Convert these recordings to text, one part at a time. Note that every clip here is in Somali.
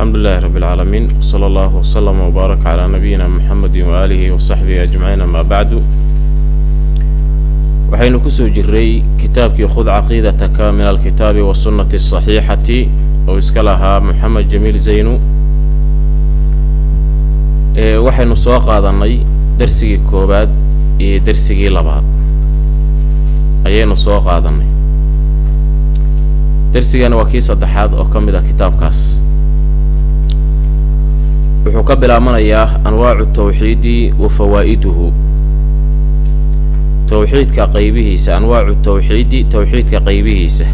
alxamdu lilahi rabi اlcaalamiin wsala allahu wslama wbaarak calaa nabiyina muxamedi waaalihi wasaxbihi ajmaciin ama bacdu waxaynu ku soo jiray kitaabkii khud caqiidataka min alkitaabi wasunnati asaxiixati oo iska lahaa moxamed jamiil zaynu waxaynu soo qaadannay darsigii koowaad iyo darsigii labaad. Ayaynu soo qaadannay. Darsigana waa kii saddexaad oo ka mid ah kitaabkaas wuxuu ka bilaabanayaa anwaacu tawxiidi wa fawaa'iduhu. Tawxiidka qaybihiisa anwaacu tawxiidi tawxiidka qaybihiisa.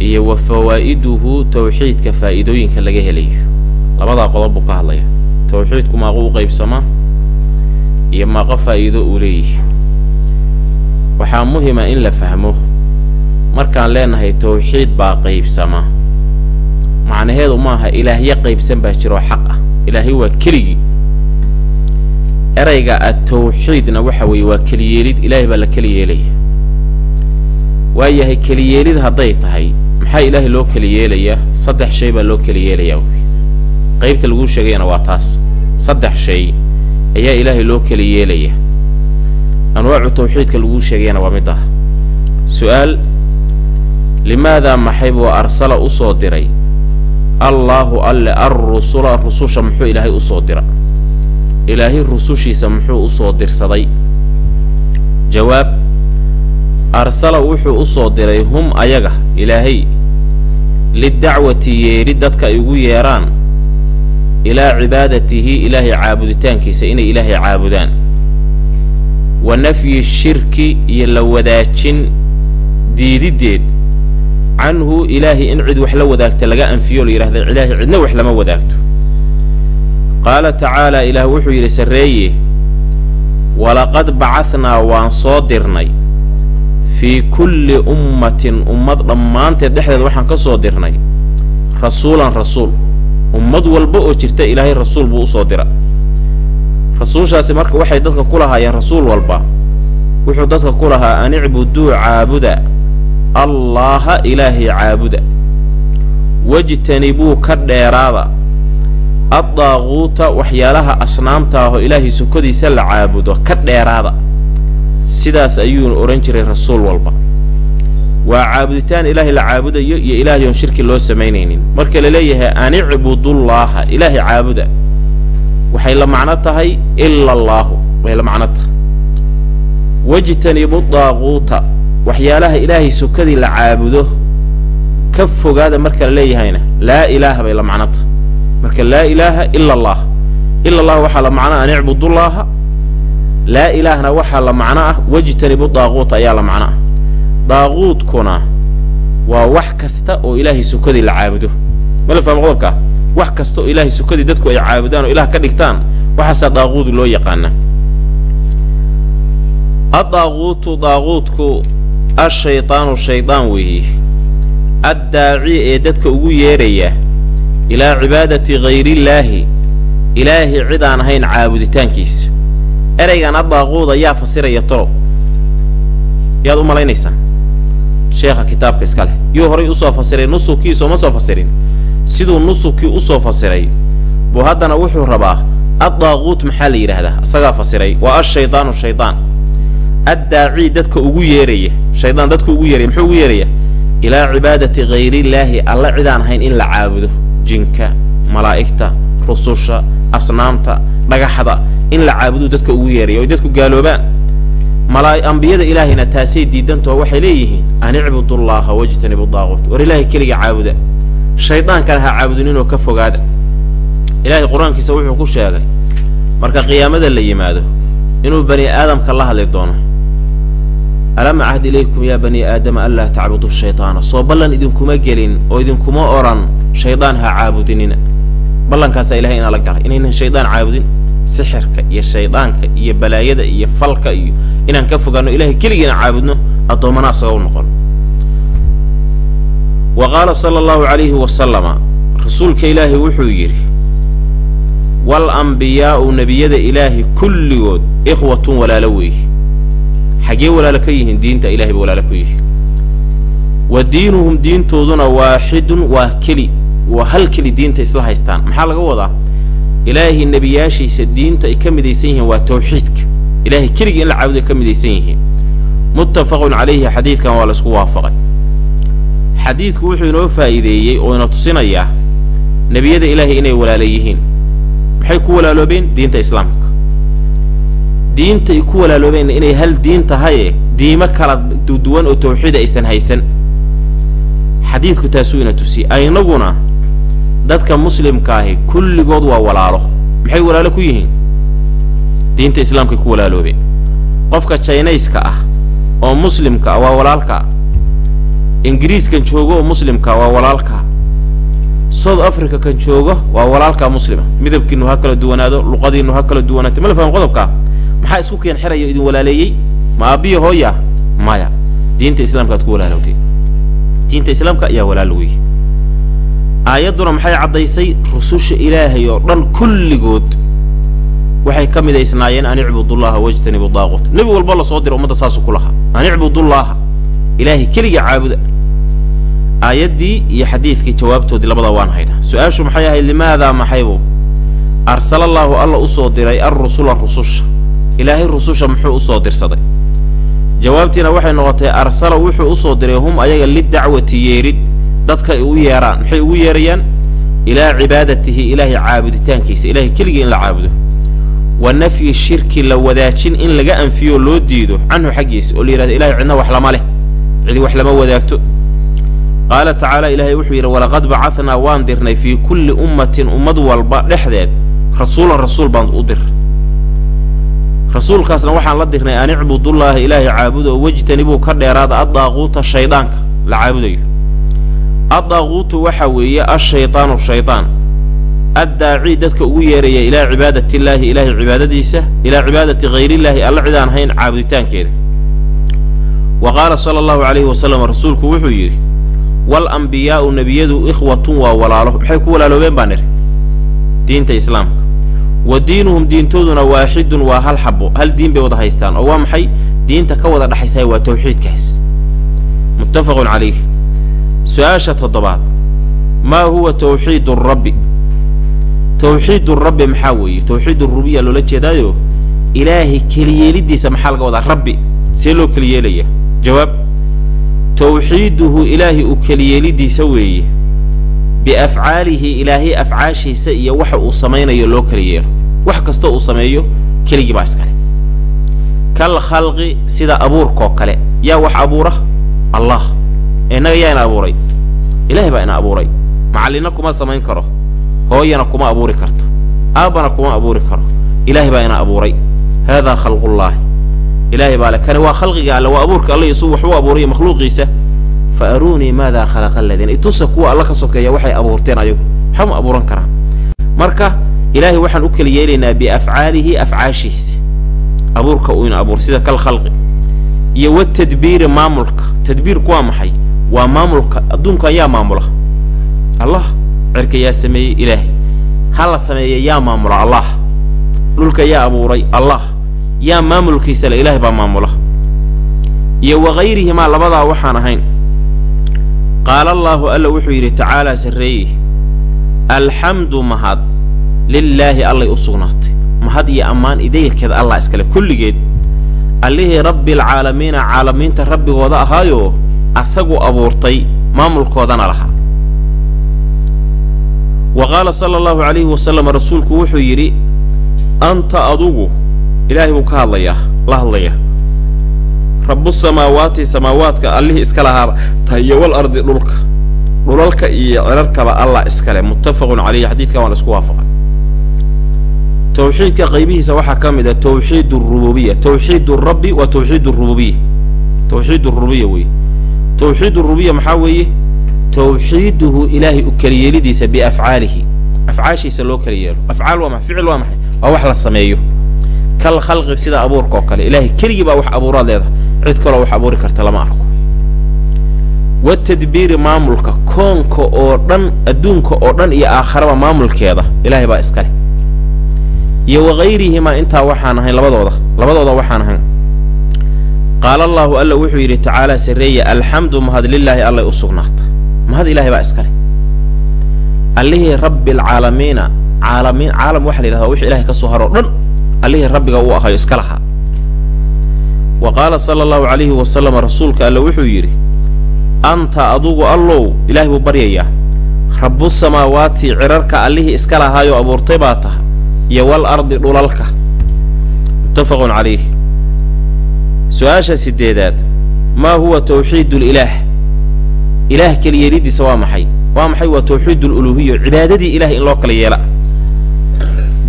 Iyo wa fawaa'iduhu tawxiidka faa'iidooyinka laga helayo labadaa qodob buu ka hadlaya. Tawxiidku maaqo u qaybsamaa iyo maaqo faa'iido uu leeyihi waxaa muhima in la fahmo markaan leenahay tawxiid baa qaybsama macnaheedu maaha ilaahyo qaybsan baa jiroo xaq ah. Ilaahay waa keligii erayga atawxiidna waxa weeye waa keliyeelid ilaahay baa la keli yeelaya waayahay keliyeelid hadday tahay maxaa ilaahay loo keli yeelayaa saddex shay baa loo keli yeelayaa qaybta laguu sheegayana waa taas. Saddex shay ayaa ilaahay loo keli yeelaya anwaacu tawxiidka laguu sheegayana waa mid ah. Su'aal limaadaa maxay buu arsala u soo diray allaahu alle alrusula rususha muxuu ilaahay u soo dira. Ilaahay rusushiisa muxuu u soo dirsaday. Jawaab arsala wuxuu u soo diray hum ayaga ilaahay. Lidacwati yeedhi dadka ay ugu yeedhaan ilaa cibaadatihi ilaahay caabuditaankiisa inay ilaahay caabudaan. Wa nafyi shirki iyo la wadaajin diididdeed canhu ilaahay in cid wax la wadaagta laga anfiyo la yidhahda ilaahay cidna wax lama wadaagto. Qaala tacaalaa ilaah wuxuu yidhi sarreeye walaqad bacahnaa waan soo dirnay. Fii kulli ummatin ummad dhammaanteed dhexdeed waxaan ka soo dirnay. Rasuulan rasuul ummad walba oo jirta ilaahay rasuul buu u soo dira. Rasuushaasi marka waxay dadka ku lahaayeen rasuul walba wuxuu dadka ku lahaa an icbuduu caabuda allaaha ilaahay caabuda. Wajtanibuu ka dheeraada. Addaaquuta waxyaalaha asnaamta ahoo ilaahay sokodiisa la caabudo ka dheeraada. Sidaas ayuu odhan jiray rasuul walba. Waa caabuditaan ilaahay la caabudayo iyo ilaahay oon shirki loo samaynaynin. Marka la leeyahay an icbudullaaha ilaahay caabuda. Waxay la macno tahay ila allaahu way la macno tahay. Wajtanibu daaquuta waxyaalaha ilaahay sokadii la caabudo ka fogaada marka la leeyahayna laa ilaaha bay la macno tahay marka laa ilaaha ila allah ila allah waxaa la macno an icbudullaaha laa ilaahna waxaa la macno ah wajtanibu daaquuta ayaa la macno ah daaquudkuna waa wax kasta oo ilaahay sokadii la caabudo. Mala fahmo qodobkaa wax kasta oo ilaahay sokadii dadku ay caabudaan oo ilaah ka dhigtaan waxaasaa daaquudu loo yaqaana addaaquutu daaquudku ashaydaanu shaydaan weeye addaaci ee dadka ugu yeedhaya ilaa cibaadati hayrillaahi ilaahay cid aan ahayn caabuditaankiisa eraygan addaaquuda yaa fasiraya tolow yaad u malaynaysaan sheekha kitaabka iska leh. Yuu horay u soo fasiray nusubkiisoo ma soo fasirin. Siduu nusubkii u soo fasiray buu haddana wuxuu rabaa addaaquut maxaa la yidhaahdaa? Isagaa fasiray waa ashaydaanu shaydaan addaaci dadka ugu yeeraya shaydaan dadka ugu yeeraya muxuu ugu yeeraya? Ilaa cibaadati hayrillaahi alla cidaan ahayn in la caabudo jinka malaa'igta rususha asnaamta dhagaxda in la caabuduu dadka ugu yeeraya. Oy dadku gaaloobaan. Ambiyada ilaahayna taasay diidantao waxay leeyihiin an icbudullaaha wajtanibu daaquut war ilaahay keliga caabuda. Shaydaankana ha caabudininoo ka fogaada. Ilaahay qur'aankiisa wuxuu ku sheegay marka qiyaamada la yimaado inuu bani aadamka la hadli doono alam cahd ilaykum yaa bani aadama anlaa tacbudu shaydaana soo ballan idinkuma gelin oo idinkuma odhan shaydaan ha caabudinina ballankaasaa ilahay inaa la galay inaynan shaydaan caabudin sixirka iyo shaydaanka iyo balaayada iyo falka iyo inaan ka fogaanno ilahay keligiina caabudno addoommana asaga u noqon. Wa qaala sala allahu calayhi wasalama rasuulka ilaahay wuxuu yidhi wal ambiyaa'u nebiyada ilaahi kulligood ikhwatun walaalo weeye xaggee walaalo ka yihiin diinta ilahay ba walaalo ku yihi. Wa diinuhum diintooduna waaxidun waa keli waa hal keli diinta isla haystaan. Maxaa laga wadaa? Ilaahay nebiyaashiisa diintu ay ka midaysan yihiin waa tawxiidka. Ilaahay keligii in la caabudo ka midaysan yihiin. Muttafaqun calayhi xadiidkan waa la isku waafaqay. Xadiidku wuxuu inoo faa'iideeyey oo ina tusinayaa nebiyada ilaahay inay walaala yihiin. Maxay ku walaaloobeen? Diinta islaamka diintay ku walaaloobeen inay hal diin tahaye diimo kala duwan oo tawxiida aysan haysan. Xadiidku taasuu ina tusiyey aynaguna dadka muslimka ahi kulligood waa walaalo. Maxay walaalo ku yihiin? Diinta islaamkay ku walaaloobeen. Qofka jaynayska ah oo muslimka ah waa walaalka. Ingiriiskan joogo oo muslimka waa walaalka. South africa kan joogo waa walaalka muslima midabkiinu ha kala duwanaado luqadiinu ha kala duwanaato ma la faham qodobkaa maxaa isku keen xiraya idin walaaleeyey? Ma aabbiya hooya? Maya. Diinta islaamka aad ku walaalowday diinta islaamka ayaa walaalo wey aayadduna maxay caddaysay? Rususha ilaahay oo dhan kulligood waxay ka midaysnaayeen an icbudullaha wajtanibu daaquut. Nebi walba la soo dira ummadda saasuu ku lahaa. An icbudullaaha ilaahay keliga caabuda. Aayaddii iyo xadiidkii jawaabtoodii labadaa waan haynaa su'aashu maxay ahayd limaadaa maxaybu arsala allaahu alla u soo diray alrusula rususha ilaahay rususha muxuu u soo dirsaday. Jawaabtiina waxay noqotay arsala wuxuu u soo diray hum ayaga lidacwati yeedhid dadka ay u yeedhaan maxay ugu yeedhayaan ilaa cibaadatihi ilaahay caabuditaankiisa ilahay keligii in la caabudo. Wa nafyi shirki la wadaajin in laga anfiyo loo diido canhu xaggiisa oo la yidhahdo ilahay cidna wax lama leh cidi wax lama wadaagto. Qaala tacaala ilaahay wuxuu yidhi walaqad bacahnaa waan dirnay fii kulli ummatin ummad walba dhexdeed rasuulan rasuul baan u dir rasuulkaasna waxaan la dirnay an icbudullaaha ilaahay caabudo wejtanibuu ka dheeraada addaaquuta shaydaanka la caabudayo addaaquutu waxaa weeye ashaydaanu shaydaan addaaci dadka ugu yeeraya ilaa cibaadatiillaahi ilaahay cibaadadiisa ilaa cibaadati hayrillaahi alla cid aan ahayn caabuditaankeeda. Wa qaala sala allahu calayhi wasalam rasuulku wuxuu yidhi wal ambiyaa'u nebiyadu ikhwatun waa walaalo maxay ku walaaloobeen baa nidhi? Diinta islaamka wa diinuhum diintooduna waaxidun waa hal xabo hal diin bay wada haystaan oo waa maxay? Diinta ka wada dhexaysahay waa tawxiidkaas. Muttafaqun calayh. Su'aasha toddobaad. Maa huwa tawxiidu rabbi? Tawxiidu rabbi maxaa weeye? Tawxiid rubiya loola jeedaayo? Ilaahay keliyeelidiisa maxaa laga wadaa? Rabbi. See loo keliyeelaya. Jawaab. Tawxiiduhu ilaahay u keliyeelidiisa weeye biafcaalihi ilaahay afcaashiisa iyo waxa uu samaynayo loo kala yeelo. Wax kasta uu sameeyo keligii baa iskale kal khalqi sida abuurkaoo kale. Yaa wax abuura? Allah. Innaga yaa ina abuuray. Ilaahay baa ina abuuray. Macallinna kuma samayn karo. Hooyana kuma abuuri karto. Aabbana kuma abuuri karo. Ilaahay baa ina abuuray. Haadaa khalqullaahi ilaahay baa le kani waa khalqiga alle waa abuurka alle isuu wax u abuuray makhluuqiisa fa aruunii maadaa khalaqa aladiina itusa kuwa alla ka sokeeya waxay abuurteen ayagu. Maxaa ma abuuran karaan marka ilaahay waxaan u kala yeelaynaa biafcaalihi afcaashiisa. Abuurka uu ina abuur sida kal khalqi. Iyo watadbiiri maamulka. Tadbiirku waa maxay? Waa maamulka adduunkan yaa maamula. Allah cirka yaa sameeyey ilaahay. Ha la sameeya yaa maamula allah. Dhulka yaa abuuray allah. Yaa maamulkiisa le ilaahay baa maamula. Iyo wakayrihimaa labadaa waxaan ahayn qaala allaahu alla wuxuu yidhi tacaalaa sarreeye alxamdu mahad lilaahi allay u sugnaatay. Mahad iyo ammaan idaylkeed allah iskale. Kulligeed allihii rabbialcaalamiina caalamiinta rabbigooda ahaayoo asagu abuurtay maamulkoodana lahaa. Wa qaala sala allahu calayhi wasalam rasuulku wuxuu yidhi anta adugu ilaahay buu ka hadlayaa la hadlayaa rabbusamaawaati samaawaadka allihii iska lahaaba tahiyo wal ardi dhulka. Dhulalka iyo cirarkaba allah iskale muttafaqun calayhi xadiidkan waa la isku waafaqay. Tawxiidka qaybihiisa waxaa ka mid ah tawxiid rububiya tawxiid rabbi waa tawxiid rububiya tawxiid rububiya weeye. Tawxiid rububiya maxaa weeye? Tawxiiduhu ilaahay u keliyeelidiisa biafcaalihi. Afcaashiisa loo kala yeelo afcaal waa maxay? Ficil waa maxay? Waa wax la sameeyo. Kal khalqi sida abuurka oo kale. Ilaahay keligii baa wax abuuraad leedahay cid kaloo wax abuuri karta lama arko. Watadbiiri maamulka koonka oo dhan adduunka oo dhan iyo aakharaba maamulkeeda ilaahay baa iskale iyo wakayrihimaa intaa waxaan ahayn labadooda labadooda waxaan ahayn. Qaala allaahu alla wuxuu yidhi tacaalaa sarreeye alxamdu mahad lilaahi allay u sugnaata mahad ilaahay baa iskale allihii rabbi alcaalamiina caalamiin caalam waxa la yidhahdaa wix ilahay ka soo haroo dhan allihii rabbiga uu ahayo iska lahaa wa qaala sala allahu calayhi wasalama rasuulka alle wuxuu yidhi anta adugu allow ilaahay buu baryayaa rabbusamaawaati cirarka allihii iska lahaayoo abuurtay baa taha iyo wal ardi dhulalka. Muttafaqun calayh su'aasha sideedaad maa huwa tawxiidu lilaah ilaah keliyeelidiisa waa maxay? Waa maxay? Waa tawxiid aluluhiya cibaadadii ilahay in loo kala yeela.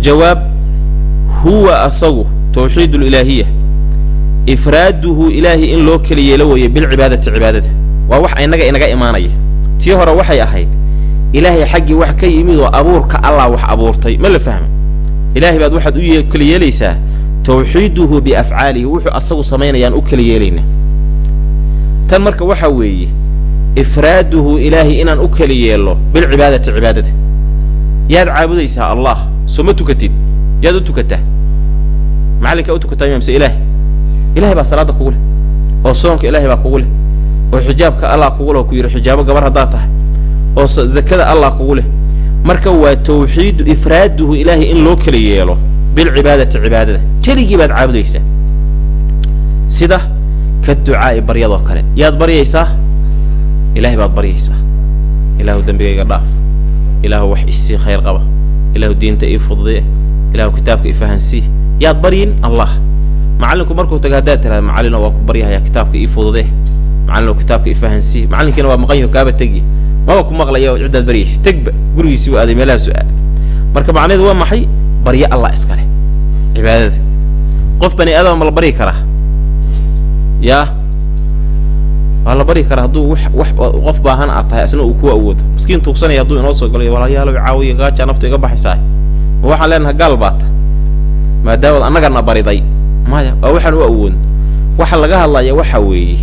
Jawaab huwa asagu tawxiid alilaahiya ifraaduhu ilaahay in loo kala yeelo weeye bilcibaadati cibaadada. Waa wax inaga inaga imaanaya. Tii hore waxay ahayd ilaahay xaggii wax ka yimid oo abuurka allah wax abuurtay. Ma la fahma ilaahay baad waxaad u kala yeelaysaa tawxiiduhu biafcaalihi wuxuu asagu samaynayaan u kala yeelaynaa tan marka waxaa weeye ifraaduhu ilaahay inaan u kala yeelno bilcibaadati cibaadada. Yaad caabudaysaa allah soo ma tukatid? Yaad u tukataa macallinkaa u tukataa mise ilaah ilahay baa salaada kugu leh oo soonka ilaahay baa kugu leh oo xijaabka allah kugu leh oo ku yidhi xijaabo gabar haddaad tahay oo zakada allah kugu leh. Marka waa tawxiidu ifraaduhu ilaahay in loo kala yeelo bilcibaadati cibaadada. Keligii baad caabudaysaa. Sida ka ducaa'i baryadoo kale. Yaad baryaysaa? Ilaahay baad baryaysaa. Ilaahu dembigayga dhaaf. Ilaahu wax isii khayr qaba. Ilaahu diinta ii fududee. Ilaahu kitaabka ii fahansii yaad baryin allah macallinku markuu taga haddaad tiraada macallino waa ku baryahayaa kitaabka ii fududee? Macallino kitaabka ii fahansii macallinkiina waa maqan yaho kaaba tegi. Maba ku maqlaya ciddaad baryaysa tegba gurigiisii u aaday meelahaasu aaday. Marka macnaheedu waa maxay? Baryo allah iska leh cibaadada. Qof bani aadama ma la baryi karaa? Yaa waa la baryi karaa hadduu wax wax qof baahan aad tahay asna uu ku awoodo. Miskiin tuugsanaya hadduu inoo soo galayo walaalayaalow caawiya gaajaa naftu iga baxaysaa ma waxaan leenahay gaal baata maadaamaad annagana bariday maya. Waa waxaan u awoodno waxa laga hadlaya waxa weeye.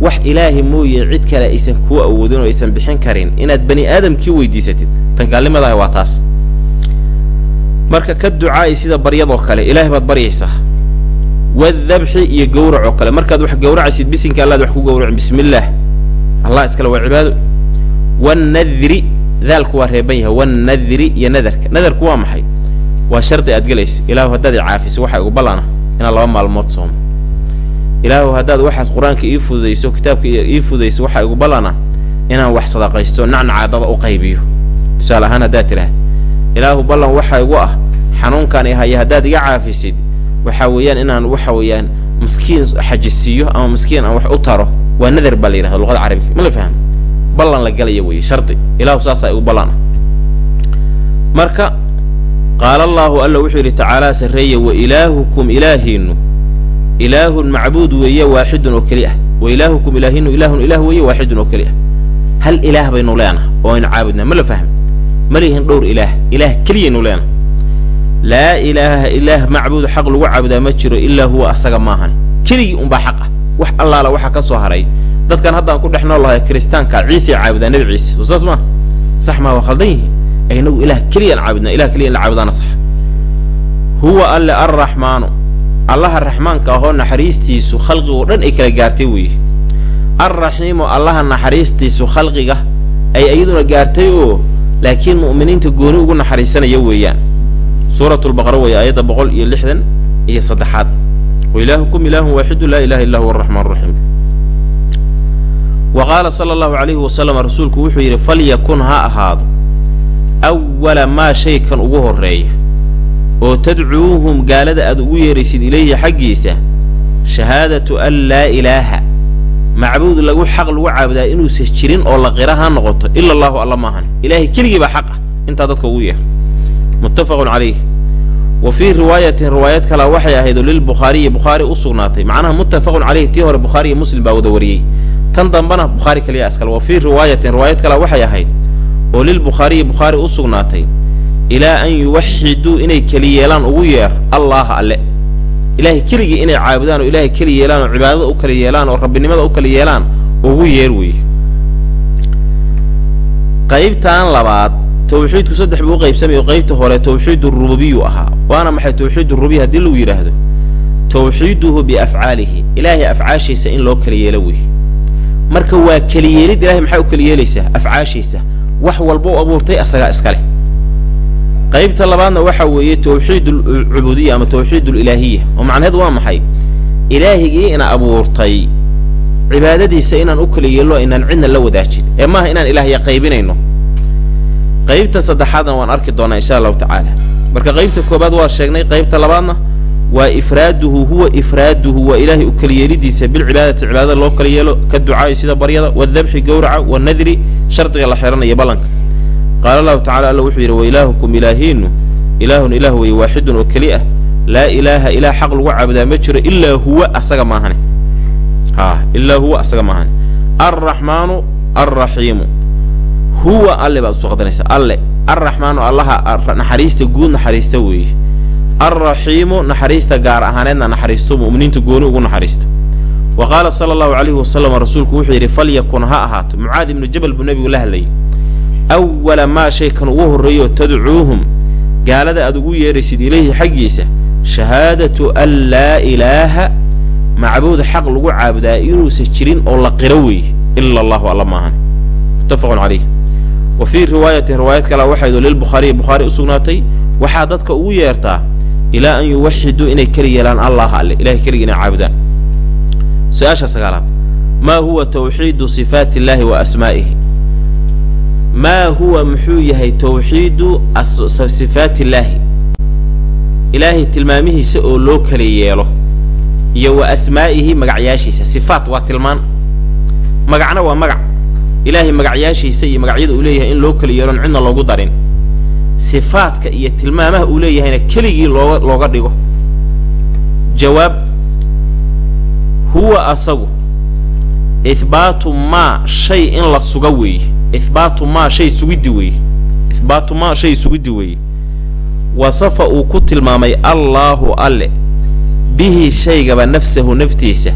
Wax ilaahay mooye cid kale aysan kuu awoodin oo aysan bixin karin inaad bani aadamkii weydiisatid. Tan gaalnimadaah waa taas. Marka ka ducaa'i sida baryadoo kale ilaahay baad baryaysaa wadabxi iyo gawrac oo kale. Markaad wax gawracaysid bisinka allaad wax ku gawracin bismillaah allah iskale waa cibaado. Wannadri daalku waa reeban yahay. Wannadri iyo nadarka. Nadarku waa maxay? Waa shardi aad gelaysa ilaahu haddaad i caafiso waxa igu ballana inaad laba maalmood soomo. Ilaahu haddaad waxaas qur'aanka ii fududayso kitaabka ii fududayso waxa igu ballana inaan wax sadaqaysto nacnacaadada u qaybiyo. Tusaale ahaan haddaad tidhaahda ilaahu ballan waxa igu ah xanuunkaan ihaya haddaad iga caafisid waxa weeyaan inaan waxa weeyaan miskiin xajisiiyo ama miskiin aan wax u taro. Waa nadar baa la yidhahda luqada carabiga. Ma la fahmo ballan la galaya weeye shardi. Ilaahu saasaa igu ballana marka qaala allaahu alla wuxuu yidhi tacaalaa sarreeya wa ilaahukum ilaahiinnu ilaahun macbuud weeye waaxidun oo keli ah wa ilaahukum ilaahiinnu ilaahun ilaah weeye waaxidun oo keli ah hal ilaah baynu leenaha oo aynu caabudnaa ma la fahmo ma lihin dhowr ilaah ilaah keliyaynu leenaha laa ilaaha ilaah macbuud xaq lagu caabudaa ma jiro ilaa huwa asaga maahan keligii unbaa xaq ah wax allaala waxaa ka soo haray dadkan haddaan ku dhex nool lahay kiristaanka ciisay caabudaa nebi ciise soo saas maa sax maa waa khaldan yihiin aynagu ilaah keliyaan caabudnaa ilah keliya in la caabudaana sax. Huwa alle arraxmaanu allaha raxmaanka ahoo naxariistiisu khalqigoo dhan ay kala gaartay weeye alraxiimu allaha naxariistiisu khalqiga ay iyaduna gaartay oo laakiin mu'miniinta gooni ugu naxariisanaya weeyaan. Suuratu lbaqara weeye aayadda boqol iyo lixdan iyo saddexaad. Wa ilaahukum ilaahun waaxidu laa ilaha illa huwa araxmaan raxiim wa qaala sala allahu calayhi wasalam rasuulku wuxuu yidhi falyakun ha ahaado awala maa shaykan ugu horreeya oo tadcuuhum gaalada aad ugu yeeraysid ilayhi xaggiisa shahaadatu an laa ilaaha macbuud lagu xaq lagu caabudaa inuusan jirin oo la qira ha noqoto ila allahu alla maahan ilaahay keligii baa xaq ah intaa dadka ugu yeer. Muttafaqun calayh. Wa fii riwaayatin riwaayad kalea waxay ahayd oo lilbukhaariyi bukhaari u sugnaatay. Macnaha muttafaqun calayh tii hore bukhaari iyo muslim baa wada wariyey. Tan dambana bukhaari kaliya iskale wa fii riwaayatin riwaayad kalea waxay ahayd oo lilbukhaariyi bukhaari u sugnaatay ilaa an yuwaxiduu inay keli yeelaan ugu yeer allaaha alle. Ilaahay keligii inay caabudaan oo ilaahay keli yeelaan oo cibaadada u kala yeelaan oo rabbinimada u kala yeelaan ugu yeer weeye qaybtan labaad tawxiidku saddex buu u qaybsamayo qaybta hore tawxiid rububiyu ahaa waana maxay tawxiid rububiya haddii lagu yidhaahdo? Tawxiiduhu biafcaalihi ilaahay afcaashiisa in loo kala yeelo weeye marka waa keliyeelid ilahay maxaa u kala yeelaysaa? Afcaashiisa wax walba u abuurtay asagaa iska leh qaybta labaadna waxa weeye tawxiid alcubuudiya ama tawxiid alilaahiya oo macnaheed waa maxay? Ilaahigii ina abuurtay cibaadadiisa inaan u kala yeello inaan cidna la wadaajin. Ee maaha inaan ilaahya qaybinayno qaybta saddexaadna waan arki doonaa insha allahu tacaala. Marka qaybta koobaad waa sheegnay qaybta labaadna waa ifraaduhu huwa ifraaduhu waa ilaahay u kaliyeelidiisa bilcibaadati cibaadada loo kala yeelo ka ducaayo sida baryada wadabxi gowraca wanadri shardiga la xidhanayo ballanka. Qaala allahu tacala alla wuxuu yidhi wa ilaahukum ilaahiinu ilaahun ilaah weeye waaxidun oo keli ah laa ilaaha ilaah xaq lagu caabudaa ma jiro ilaa huwa asaga maahane. A ilaa huwa asaga maahane. Alraxmaanu alraxiimu huwa alle baad u soo qadanaysaa alle. Alraxmaanu allaha naxariista guud naxariista weeye alraxiimu naxariista gaar ahaaneedna naxariisto mu'miniinta gooni ugu naxariista wa qaala sala allahu calayhi wasalam rasuulku wuxuu yidhi falyakun ha ahaato mucaad ibnu jabal buu nebigu la hadlayay awala maa shaykan ugu horreeyo tadcuuhum gaalada aad ugu yeedhaysid ilayhi xaggiisa shahaadatu an laa ilaaha macbuud xaq lagu caabudaa inuusan jirin oo la qiro weeye ila allahu alla maahan muttafaqun calayh wa fii riwaayatin riwaayad kale waxaydo lilbukhaariyi bukhaari u waxaa dadka ugu yeertaa ilaa an yuwaxiduu inay keli yeelaan allah alle ilahay keligii inay caabudaan su'aasha sagaalaad. Maa huwa tawxiidu sifaati illaahi wa asmaa'ihi? Maa huwa muxuu yahay tawxiidu sifaati illaahi ilaahay tilmaamihiisa oo loo kala yeelo iyo wa asmaa'ihi magacyaashiisa. Sifaat waa tilmaan. Magacna waa magac. Ilaahay magacyaashiisa iyo magacyada uu leeyahay in loo kala yeelon cidna loogu darin sifaadka iyo tilmaamaha uu leeyahayna keligii looga looga dhigo. Jawaab huwa asagu ihbaatu maa shay in la suga weeye ihbaatu maa shay sugiddi weeye ihbaatu maa shay sugiddi weeye wasafa uu ku tilmaamay allaahu alle bihi shaygaba nafsahu naftiisa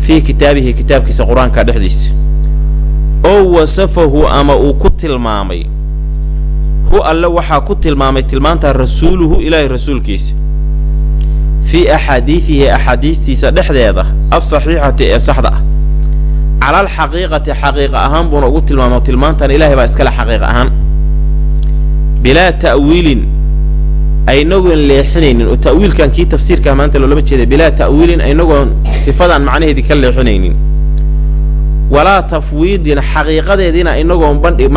fii kitaabihi kitaabkiisa qur'aanka dhexdiisa. Oo wasafahu ama uu ku tilmaamay hu alle waxaa ku tilmaamay tilmaantaa rasuuluhu ilaahay rasuulkiisa. Fii axaadiidihi axaadiistiisa dhexdeeda alsaxiixati ee saxda ah. Cala alxaqiiqati xaqiiqa ahaan buuna ugu tilmaamo tilmaantan ilaahay baa iskale xaqiiqa ahaan. Bilaa ta'wiilin aynagoon leexinaynin oo ta'wiilkan kii tafsiirkaa maanta loolama jeeda bilaa ta'wiilin aynagoon sifadan macnaheedii ka leexinaynin. Walaa tafwiidin xaqiiqadeediina inagoon bandhi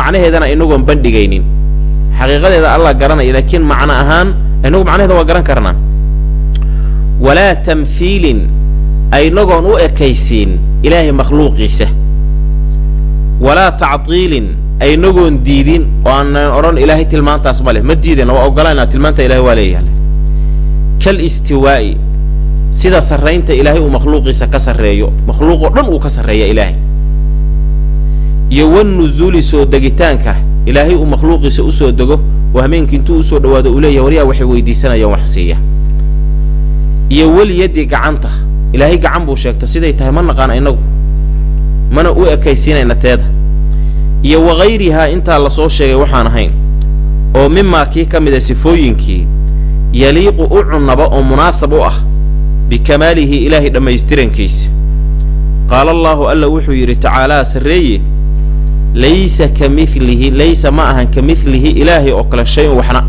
macnaheedana inagoon bandhigaynin xaqiiqadeeda allah garanaya laakiin macno ahaan inagu macnaheeda waa garan karnaa. Walaa tamhiilin aynagoon u ekaysiin ilaahay makhluuqiisa. Walaa tactiilin aynagoon diidin oo aanan odhan ilaahay tilmaantaas ma leh. Ma diidayna waa ogolaynaa tilmaanta ilahay waa leeyahay. Kal istiwaa'i sida sarraynta ilaahay uu makhluuqiisa ka sarreeyo makhluuqoo dhan uu ka sarreeya ilaahay. Iyo wannuzuuli soo degitaanka ilaahay uu makhluuqiisa u soo dego oo hameenkii intuu u soo dhawaado uu leeyahay waryaa waxay weydiisanayaan wax siiya. Iyo weliyadii gacanta ilaahay gacan buu sheegtay siday tahay ma naqaana innagu mana u ekaysiinayna teeda. Iyo wakayrihaa intaa la soo sheegay waxaan ahayn oo mimaa kii ka mida sifooyinkii yaliiqu u cunnaba oo munaasab u ah bikamaalihi ilaahay dhammaystirankiisa. Qaala allaahu alla wuxuu yidhi tacaalaa sarreeye laysa ka milihi laysa ma ahan ka midlihi ilaahay oo kale shay-un waxna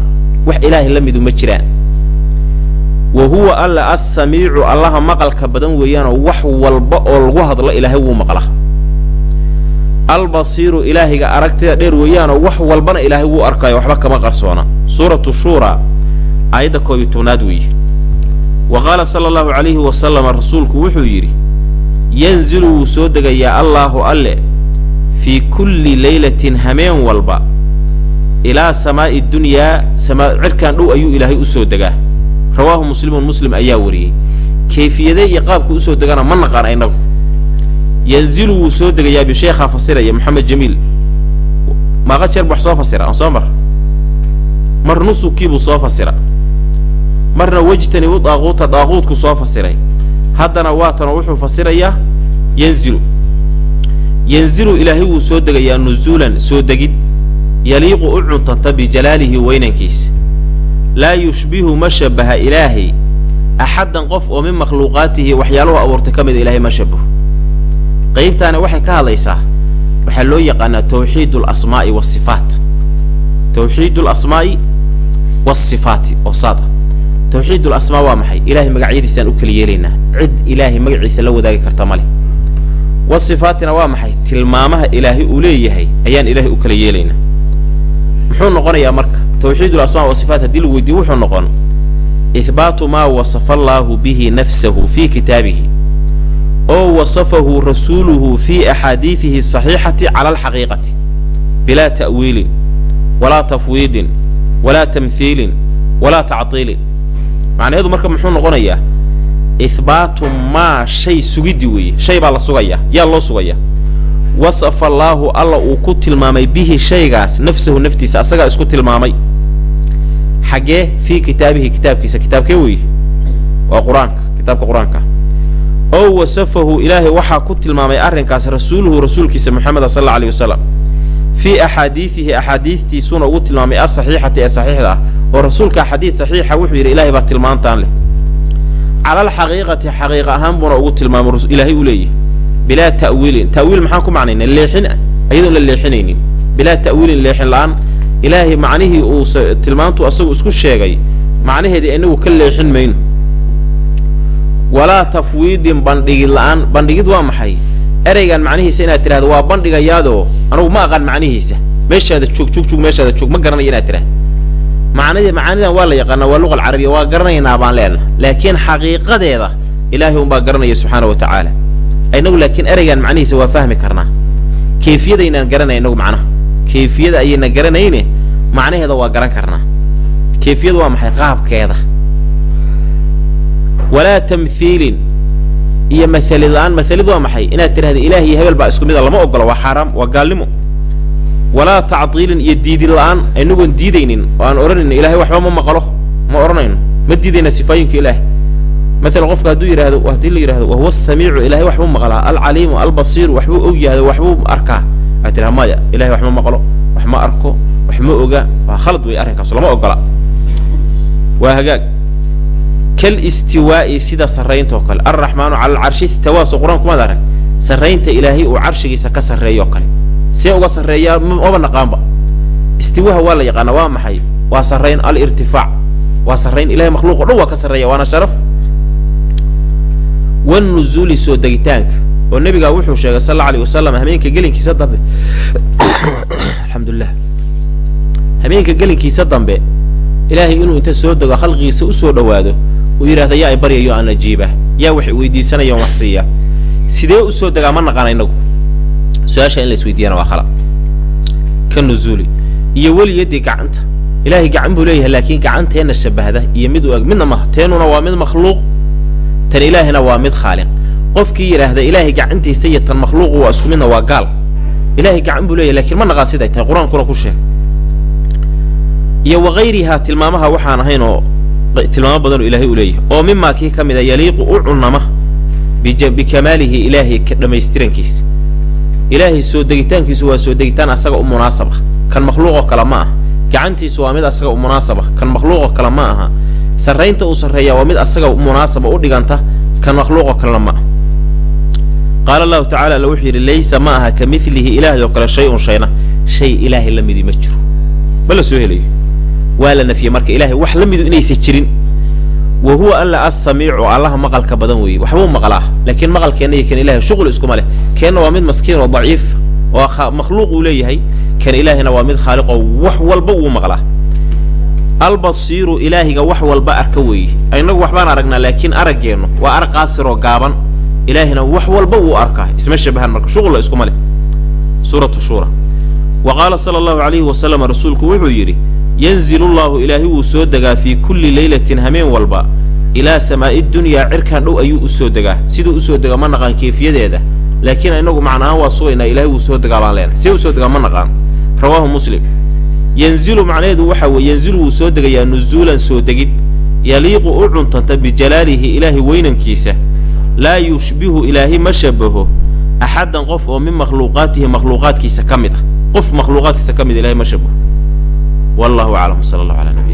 wax ilaahay la midu ma jiraan. Wa huwa alla assamiicu allaha maqalka badan weeyaanoo wax walba oo lagu hadlo ilaahay wuu maqla albasiiru ilaahiga aragtida dheer weeyaanoo wax walbana ilaahay wuu arkaayo waxba kama qarsoona. Suuratu shuuraa aayadda koob iyo tobnaad weeye wa qaala sala allahu calayhi wasalama rasuulku wuxuu yidhi yanzilu wuu soo degayaa allaahu alle fii kulli leylatin hameen walba ilaa samaa'i dunyaa samaa cirkaan dhow ayuu ilaahay u soo degaa. Rawaahu muslimun muslim ayaa wariyey. Kayfiyadee iyo qaabku u soo degana ma naqaan aynagu. Yanzilu wuu soo degayaa bisheekhaa fasiraya moxamed jamiil. Maaqa jeer bu wax soo fasira aan soo mar. Mar nusukiibuu soo fasira. Marna wejtanibu daaquuta daaquudku soo fasiray. Haddana waatanoo wuxuu fasirayaa yanzilu yanzilu ilaahay wuu soo degayaa nuzuulan soo degid. Yaliiqu u cuntanta bijalaalihi weynankiisa. Laa yushbihu ma shabaha ilaahay. Axaddan qof oo min makhluuqaatihi waxyaaluhu abuurtay ka mida ilaahay ma shabaho qaybtaani waxay ka hadlaysaa waxaa loo yaqaanaa tawxiid alasmaa'i waasifaat tawxiid alasmaa'i waasifaati oo saad ah. Tawxiid alasmaa waa maxay? Ilahay magacyadiisaan u kala yeelaynaa. Cid ilaahay magaciisa la wadaagi karta ma leh wasifaatina waa maxay? Tilmaamaha ilaahay uu leeyahay ayaan ilaahay u kala yeelaynaa muxuu noqonayaa marka? Tawxiid alasmaa wasifaat haddii lagu weydiiyo wuxuu noqon. Ihbaatu maa wasafa allaahu bihi nafsahu fii kitaabihi. Oo wasafahu rasuuluhu fii axaadiidihi asaxiixati cala alxaqiiqati. Bilaa ta'wiilin walaa tafwiidin walaa tamhiilin walaa tactiilin macnaheedu marka muxuu noqonayaa ihbaatu maa shay sugiddi weeye shay baa la sugayaa yaa loo sugayaa wasafa allaahu alla uu ku tilmaamay bihi shaygaas nafsahu naftiisa asagaa isku tilmaamay xaggee fii kitaabihi kitaabkiisa kitaabkee weeye waa qur'aanka kitaabka qur'aanka ow wasafahu ilaahay waxaa ku tilmaamay arrinkaas rasuuluhu rasuulkiisa moxameda sal alla aleyh wasalam fii axaadiidihi axaadiidtiisuuna ugu tilmaamay asaxiixati ee saxiixda ah oo rasuulka xadiid saxiixa wuxuu yidhi ilaahay baa tilmaantaan leh calal xaqiiqati xaqiiqa ahaan buuna ugu tilmaamay ilaahay uu leeyahy bilaa ta'wiilin ta'wiil maxaan ku macnayna leexin ayadoon la leexinaynin bilaa ta'wiilin leexin la'aan ilaahay macnihii uu tilmaantu asagu isku sheegay macnaheedii inagu ka leexin mayno walaa tafwiidin bandhigid la'aan bandhigid waa maxay ereygan macnihiisa inaad tidhahdo waa bandhigayaadoo anugu ma aqaan macnihiisa meeshaada joog joog meeshaada joog ma garanayo inaad tidhahdo macnidii macaanidan waa la yaqaanaa waa luqa alcarabiya waa garanaynaa baan leenaha laakiin xaqiiqadeeda ilaahay unbaa garanaya subxaana wa tacaala inagu laakiin ereygan macnihiisa waa fahmi karnaa. Kayfiyadaynaan garanay inagu macnaha. Kayfiyada ayayna garanayne macnaheeda waa garan karnaa. Kayfiyadu waa maxay? Qaabkeeda. Walaa tamhiilin iyo mahalid la'aan mahalid waa maxay? Inaad tidhahda ilaah iyo hebel baa isku mida lama ogola waa xaaraam waa gaalnimo walaa tacdiilin iyo diidin la'aan inagoon diidaynin oo aan odhanayno ilahay waxba ma maqlo ma odhanayno ma diidayna sifaayiinka ilaahay. Maalan qofka hadduu yidhahdo haddii la yidhahdo wahuwa asamiicu ilahay waxbuu maqlaa alcaliimu albasiiru waxbuu og yahay waxbuu arkaa. Waad tidhaha maya ilahay wax ma maqlo wax ma arko wax ma oga waa khalad wey arrinkaasu lama ogola. Waa hagaag. Kal istiwaa'i sida sarraynta oo kale. Alraxmaanu cala alcarshi istawaaso qur'aan kumaad arag. Sarraynta ilaahay uu carshigiisa ka sarreeyo oo kale see uga sarreeyaa maba naqaanba. Istiwaha waa la yaqaana waa maxay? Waa sarrayn alirtifaac. Waa sarrayn ilahay makhluuq o dhan waa ka sarreeya waana sharaf. Wanuzuuli soo degitaanka oo nebigaa wuxuu sheegay sal alla aleyh wasalam hameenka gelinkiisa dambe. Alxamdulilah hameenka gelinkiisa dambe ilaahay inuu inta soo dego khalqigiisa u soo dhowaado uu yidhahda yaa ay baryayo aan ajiiba yaa wax weydiisanaya on wax siiya. Sidee u soo degaa ma naqaana inagu su'aasha in la isweydiiyana waa khala ka nuzuuli iyo weliyadii gacanta. Ilaahay gacan buu leeyahay laakiin gacanteenna shabahda iyo mid u eg midna maha teenuna waa mid makhluuq. Tan ilaahina waa mid khaaliq. Qofkii yidhaahda ilaahay gacantiisa iyo tan makhluuqu waa isku midna waa gaal. Ilaahay gacan buu leeyahay lakiin ma naqaan siday tahay qur'aankuna ku sheeg. Iyo wakayrihaa tilmaamaha waxaan ahayn oo tilmaamo badanoo ilaahay u leeyahay. Oo mimaa kii ka mid a yaliiqu u cunama bikamaalihi ilaahay ka dhammaystirankiisa ilaahay soo degitaankiisu waa soo degitaan asaga u munaasaba kan makhluuqoo kale ma aha. Gacantiisu waa mid asaga u munaasaba kan makhluuqoo kale ma aha. Sarraynta uu sarreeyaa waa mid asaga munaasaba u dhiganta kan makhluuqoo kalena ma aha. Qaala allahu tacala alla wuxuu yidhi laysa ma aha ka midlihi ilaahay oo kale shay un shayna. Shay ilaahay la midi ma jiro. Ma la soo helayo. Waa la nafiyey marka ilaahay wax la midu inaysa jirin wa huwa alla assamiicu allaha maqalka badan weeye. Waxbuu maqlaa laakiin maqalkeenna iyo kan ilahay shuqul iskuma leh. Keenna waa mid maskiin oo daciif oo makhluuq uu leeyahay. Kan ilaahina waa mid khaaliqoo wax walba wuu maqlaa. Albasiiru ilaahiga wax walba arka weeye. Inagu waxbaan aragnaa laakiin araggeennu waa arag qaasiroo gaaban. Ilaahina wax walba wuu arkaa. Isma shabahan marka shuqulla iskuma leh. Suuratu shuura. Wa qaala sala allahu alayhi wasalam rasuulku wuxuu yidhi yanzilu llaahu ilaahi wuu soo degaa fii kulli leylatin hameen walba. Ilaa samaa'i dunyaa cirkaan dhow ayuu u soo degaa. Siduu u soo degaa ma naqaan kayfiyadeeda laakiin inagu macnaahaan waa sugaynaa ilahay wuu soo degaa baan leenahay. See u soo degaa ma naqaan. Rawaahu muslim. Yanzilu macnaheedu waxa weeye yanzilu wuu soo degayaa nuzuulan soo degid. Yaliiqu u cuntanta bijalaalihi ilaahay weynankiisa. Laa yushbihu ilaahay ma shabaho axaddan qof oo min makhluuqaatihi makhluuqaadkiisa ka mid ah. Qof makhluuqaadkiisa ka mid ilahay ma shabaho wallahu aclam sala allahu ala nabi